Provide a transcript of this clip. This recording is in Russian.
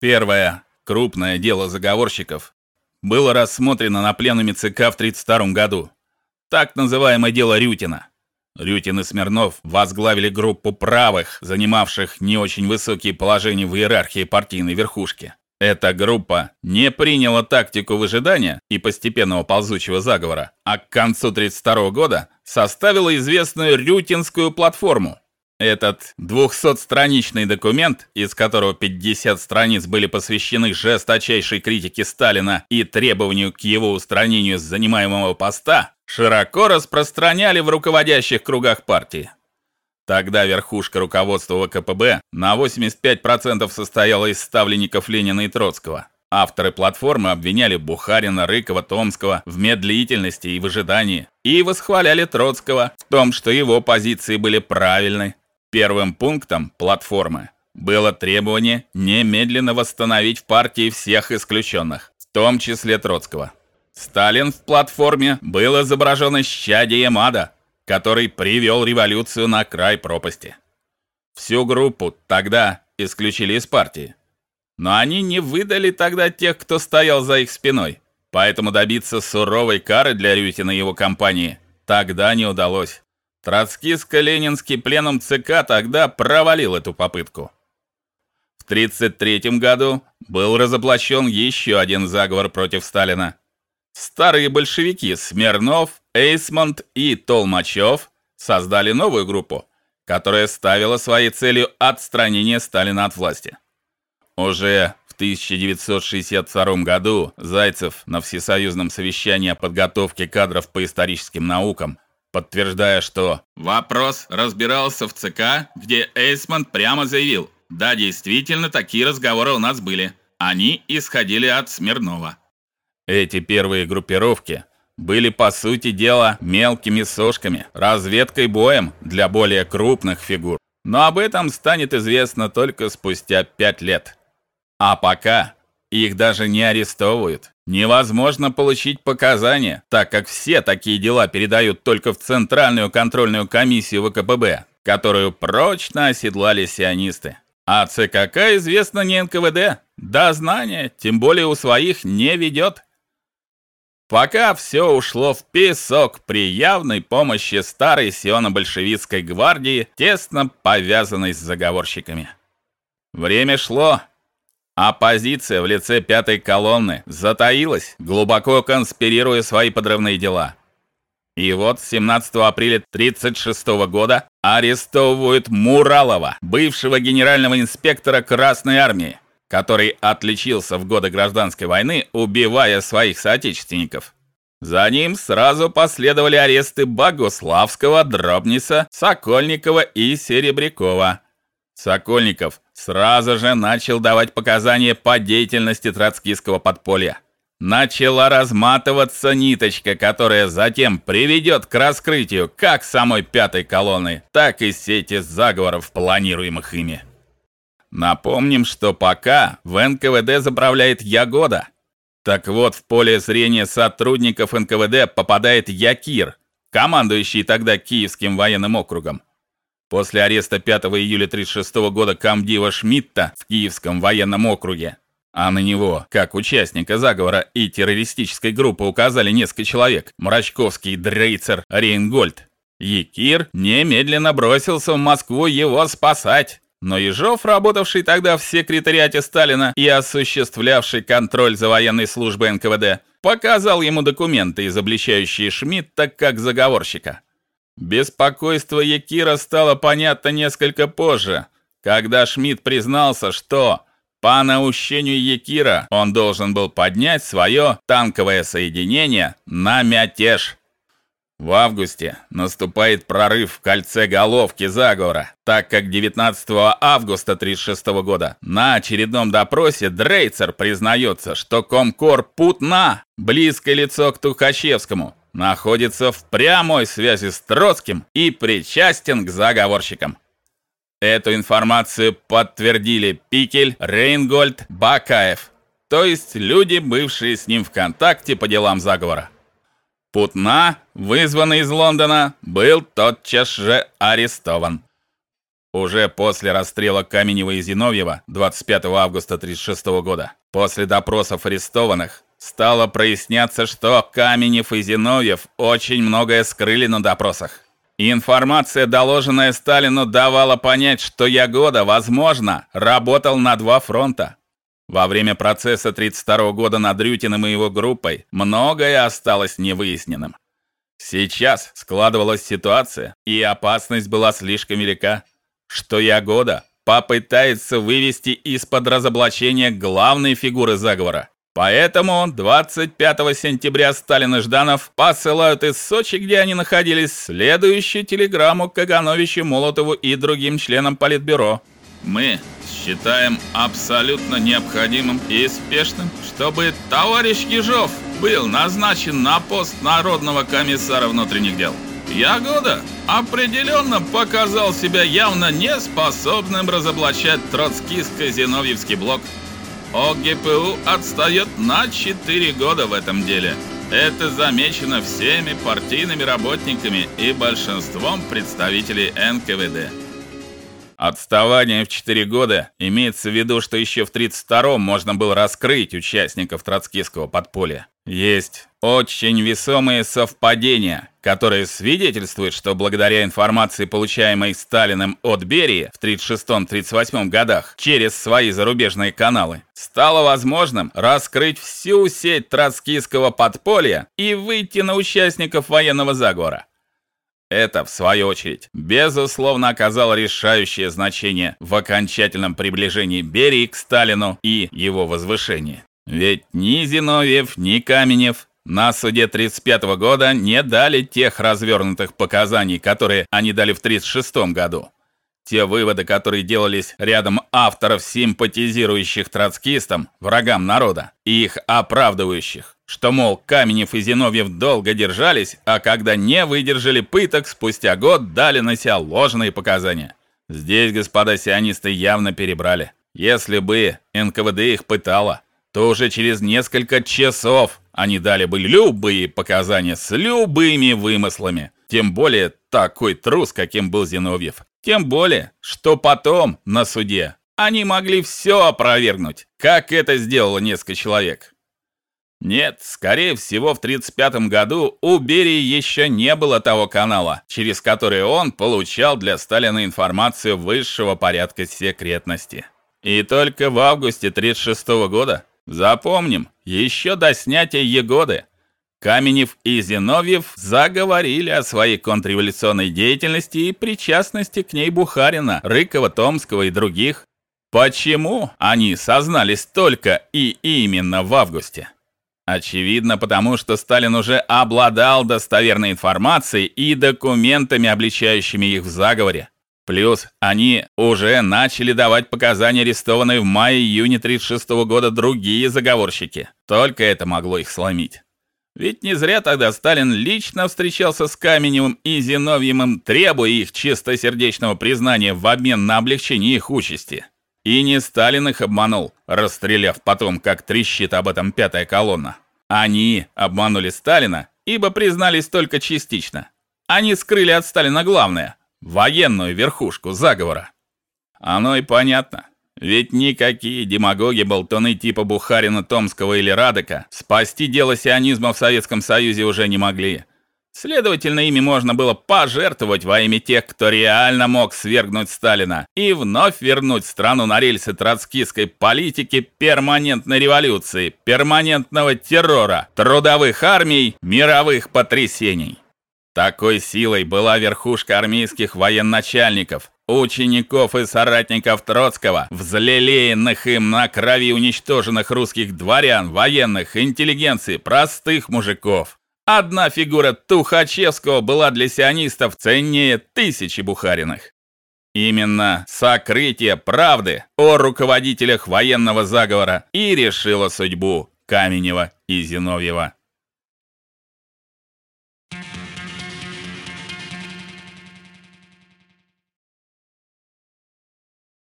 Первое крупное дело заговорщиков было рассмотрено на пленуме ЦК в 32 году. Так называемое дело Рютина. Рютин и Смирнов возглавили группу правых, занимавших не очень высокие положения в иерархии партийной верхушки. Эта группа не приняла тактику выжидания и постепенного ползучего заговора, а к концу 32 года составила известную Рютинскую платформу. Этот 200-страничный документ, из которого 50 страниц были посвящены жесточайшей критике Сталина и требованию к его устранению с занимаемого поста, широко распространяли в руководящих кругах партии. Тогда верхушка руководства ВКПБ на 85% состояла из ставленников Ленина и Троцкого. Авторы платформы обвиняли Бухарина, Рыкова, Томского в медлительности и выжидании и восхваляли Троцкого в том, что его позиции были правильны. Первым пунктом платформы было требование немедленно восстановить в партии всех исключенных, в том числе Троцкого. Сталин в платформе был изображен исчадием ада, который привел революцию на край пропасти. Всю группу тогда исключили из партии. Но они не выдали тогда тех, кто стоял за их спиной. Поэтому добиться суровой кары для Рютина и его компании тогда не удалось. Троцкиско-ленинский пленум ЦК тогда провалил эту попытку. В 33 году был разоблачен еще один заговор против Сталина. Старые большевики Смирнов, Эйсмонт и Толмачев создали новую группу, которая ставила своей целью отстранение Сталина от власти. Уже в 1962 году Зайцев на всесоюзном совещании о подготовке кадров по историческим наукам, подтверждая, что вопрос разбирался в ЦК, где Эйсмонт прямо заявил: "Да, действительно, такие разговоры у нас были. Они исходили от Смирнова". Эти первые группировки были по сути дела мелкими сошками, разведкой боем для более крупных фигур. Но об этом станет известно только спустя пять лет. А пока их даже не арестовывают. Невозможно получить показания, так как все такие дела передают только в Центральную контрольную комиссию ВКПБ, которую прочно оседлали сионисты. А ЦКК известно не НКВД, да знания, тем более у своих не ведет. Пока все ушло в песок при явной помощи старой сионо-большевистской гвардии, тесно повязанной с заговорщиками. Время шло. Оппозиция в лице пятой колонны затаилась, глубоко конспирируя свои подрывные дела. И вот 17 апреля 36 года арестовывают Муралова, бывшего генерального инспектора Красной армии который отличился в годы гражданской войны, убивая своих соотечественников. За ним сразу последовали аресты Богославского, Дробниса, Сокольникова и Серебрякова. Сокольников сразу же начал давать показания по деятельности троцкистского подполья. Начала разматываться ниточка, которая затем приведет к раскрытию как самой пятой колонны, так и сети заговоров, планируемых ими. Напомним, что пока в НКВД заправляет Ягода. Так вот, в поле зрения сотрудников НКВД попадает Якир, командующий тогда Киевским военным округом. После ареста 5 июля 36 года комдива Шмидта в Киевском военном округе, а на него, как участника заговора и террористической группы указали несколько человек: Мрачковский, Дрейцер, Рейнгольд. Якир немедленно бросился в Москву его спасать. Но Ежов, работавший тогда в секретариате Сталина и осуществлявший контроль за военной службой НКВД, показал ему документы, изобличающие Шмидта как заговорщика. Беспокойство Якира стало понятно несколько позже, когда Шмидт признался, что по наущению Якира он должен был поднять свое танковое соединение на мятеж. В августе наступает прорыв в кольце головки заговора, так как 19 августа 36 года на очередном допросе Дрейцер признается, что комкор Путна, близкое лицо к Тухачевскому, находится в прямой связи с Троцким и причастен к заговорщикам. Эту информацию подтвердили Пикель, Рейнгольд, Бакаев, то есть люди, бывшие с ним в контакте по делам заговора. Путна, вызванный из Лондона, был тотчас же арестован. Уже после расстрела Каменева и Зиновьева 25 августа 36 года, после допросов арестованных, стало проясняться, что Каменев и Зиновьев очень многое скрыли на допросах. Информация, доложенная Сталину, давала понять, что Ягода, возможно, работал на два фронта. Во время процесса 32 года над Рютиным и его группой многое осталось невыясненным. Сейчас складывалась ситуация, и опасность была слишком велика что Ягода попытается вывести из-под разоблачения главной фигуры заговора. Поэтому 25 сентября Сталин и Жданов посылают из Сочи, где они находились, следующую телеграмму Кагановичу, Молотову и другим членам политбюро. Мы считаем абсолютно необходимым и спешным, чтобы товарищ Ежов был назначен на пост народного комиссара внутренних дел. Ягода определенно показал себя явно неспособным разоблачать троцкистско-зиновьевский блок. ОГПУ отстает на 4 года в этом деле. Это замечено всеми партийными работниками и большинством представителей НКВД. Отставание в 4 года имеется в виду, что еще в 32-м можно было раскрыть участников троцкистского подполья. Есть очень весомые совпадения, которые свидетельствуют, что благодаря информации, получаемой Сталиным от Берии в 36-38 годах через свои зарубежные каналы, стало возможным раскрыть всю сеть троцкистского подполья и выйти на участников военного заговора. Это, в свою очередь, безусловно оказало решающее значение в окончательном приближении Берии к Сталину и его возвышении. Ведь ни Зиновьев, ни Каменев на суде 35 -го года не дали тех развернутых показаний, которые они дали в 36 году. Те выводы, которые делались рядом авторов, симпатизирующих троцкистам, врагам народа, и их оправдывающих, что, мол, Каменев и Зиновьев долго держались, а когда не выдержали пыток, спустя год дали на себя ложные показания. Здесь господа сионисты явно перебрали. Если бы НКВД их пытало, то уже через несколько часов они дали бы любые показания с любыми вымыслами. Тем более такой трус, каким был Зиновьев. Тем более, что потом на суде они могли все опровергнуть, как это сделало несколько человек. Нет, скорее всего, в 35 году у Берии еще не было того канала, через который он получал для Сталина информацию высшего порядка секретности. И только в августе 36 года, запомним, еще до снятия Егоды, Каменев и Зиновьев заговорили о своей контрреволюционной деятельности и причастности к ней Бухарина, Рыкова, Томского и других. Почему они сознались только и именно в августе? Очевидно, потому что Сталин уже обладал достоверной информацией и документами, обличающими их в заговоре. Плюс они уже начали давать показания арестованные в мае-июне 36 года другие заговорщики. Только это могло их сломить. Ведь не зря тогда Сталин лично встречался с Каменевым и Зиновьевым, требуя их чистосердечного признания в обмен на облегчение их участи. И не Сталин их обманул, расстреляв потом, как трещит об этом пятая колонна. Они обманули Сталина, ибо признались только частично. Они скрыли от Сталина главное военную верхушку заговора. Оно и понятно. Ведь никакие демагоги, болтуны типа Бухарина, Томского или Радека спасти дело сионизма в Советском Союзе уже не могли. Следовательно, ими можно было пожертвовать во имя тех, кто реально мог свергнуть Сталина и вновь вернуть страну на рельсы троцкистской политики перманентной революции, перманентного террора, трудовых армий, мировых потрясений. Такой силой была верхушка армейских военачальников, учеников и соратников Троцкого, взлелеянных им на крови уничтоженных русских дворян, военных, интеллигенции, простых мужиков. Одна фигура Тухачевского была для сионистов ценнее тысячи Бухариных. Именно сокрытие правды о руководителях военного заговора и решило судьбу Каменева и Зиновьева.